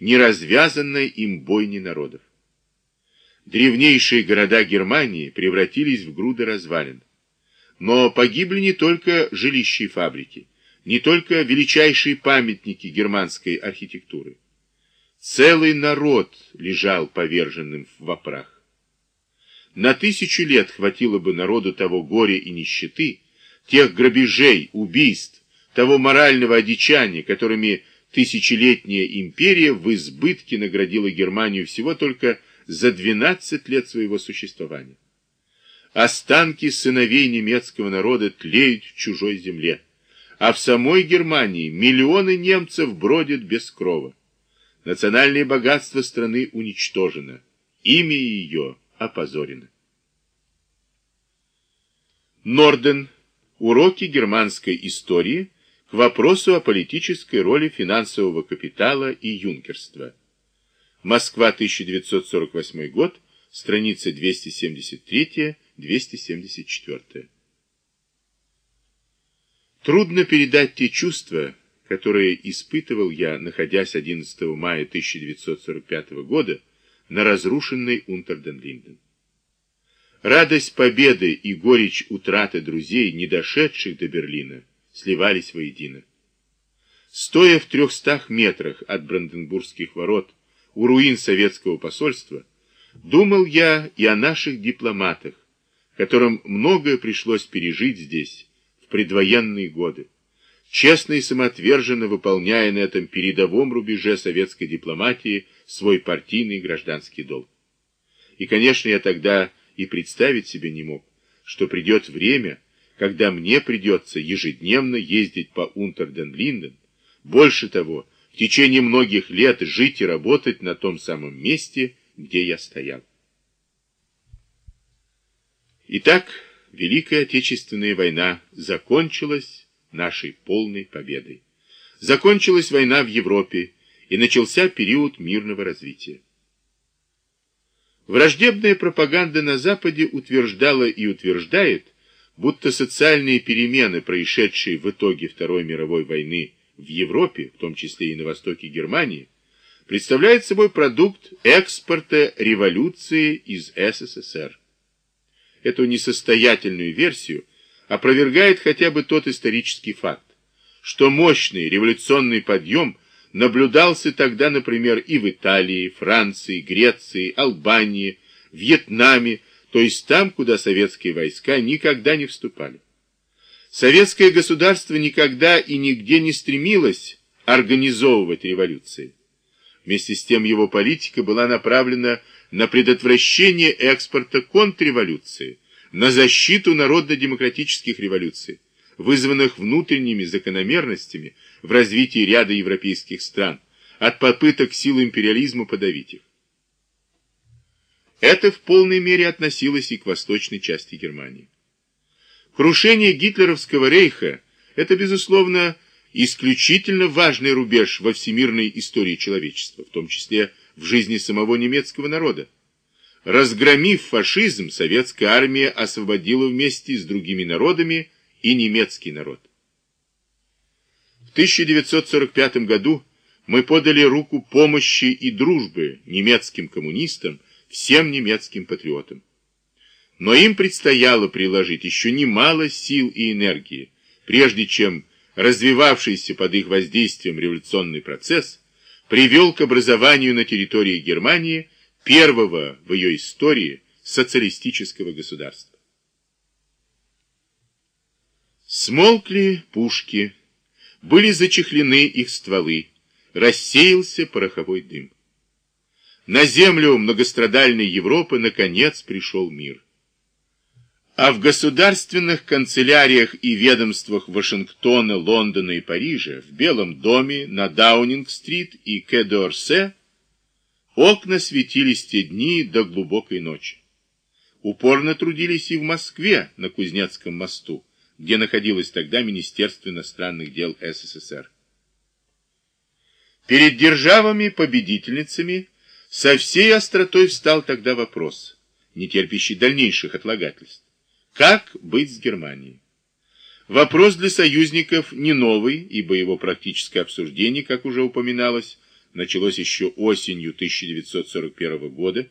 неразвязанной им бойни народов. Древнейшие города Германии превратились в груды развалин. Но погибли не только жилища и фабрики, не только величайшие памятники германской архитектуры. Целый народ лежал поверженным в вопрах. На тысячу лет хватило бы народу того горя и нищеты, тех грабежей, убийств, того морального одичания, которыми тысячелетняя империя в избытке наградила Германию всего только за 12 лет своего существования. Останки сыновей немецкого народа тлеют в чужой земле, а в самой Германии миллионы немцев бродят без крова. Национальное богатство страны уничтожено, имя ее опозорено. Норден. Уроки германской истории к вопросу о политической роли финансового капитала и юнкерства. Москва, 1948 год, страница 273-274. Трудно передать те чувства, которые испытывал я, находясь 11 мая 1945 года на разрушенной Унтерден-Линден. Радость победы и горечь утраты друзей, не дошедших до Берлина, сливались воедино. Стоя в трехстах метрах от Бранденбургских ворот у руин советского посольства, думал я и о наших дипломатах, которым многое пришлось пережить здесь в предвоенные годы честно и самоотверженно выполняя на этом передовом рубеже советской дипломатии свой партийный гражданский долг. И, конечно, я тогда и представить себе не мог, что придет время, когда мне придется ежедневно ездить по Унтерден-Линден, больше того, в течение многих лет жить и работать на том самом месте, где я стоял. Итак, Великая Отечественная война закончилась нашей полной победой. Закончилась война в Европе, и начался период мирного развития. Враждебная пропаганда на Западе утверждала и утверждает, будто социальные перемены, происшедшие в итоге Второй мировой войны в Европе, в том числе и на востоке Германии, представляют собой продукт экспорта революции из СССР. Эту несостоятельную версию опровергает хотя бы тот исторический факт, что мощный революционный подъем наблюдался тогда, например, и в Италии, Франции, Греции, Албании, Вьетнаме, то есть там, куда советские войска никогда не вступали. Советское государство никогда и нигде не стремилось организовывать революции. Вместе с тем его политика была направлена на предотвращение экспорта контрреволюции, на защиту народно-демократических революций, вызванных внутренними закономерностями в развитии ряда европейских стран, от попыток сил империализма подавить их. Это в полной мере относилось и к восточной части Германии. Крушение гитлеровского рейха – это, безусловно, исключительно важный рубеж во всемирной истории человечества, в том числе в жизни самого немецкого народа. Разгромив фашизм, советская армия освободила вместе с другими народами и немецкий народ. В 1945 году мы подали руку помощи и дружбы немецким коммунистам, всем немецким патриотам. Но им предстояло приложить еще немало сил и энергии, прежде чем развивавшийся под их воздействием революционный процесс привел к образованию на территории Германии первого в ее истории социалистического государства. Смолкли пушки, были зачехлены их стволы, рассеялся пороховой дым. На землю многострадальной Европы наконец пришел мир. А в государственных канцеляриях и ведомствах Вашингтона, Лондона и Парижа, в Белом доме, на Даунинг-стрит и Кедорсе Окна светились те дни до глубокой ночи. Упорно трудились и в Москве, на Кузнецком мосту, где находилось тогда Министерство иностранных дел СССР. Перед державами-победительницами со всей остротой встал тогда вопрос, не терпящий дальнейших отлагательств. Как быть с Германией? Вопрос для союзников не новый, ибо его практическое обсуждение, как уже упоминалось, началось еще осенью 1941 года,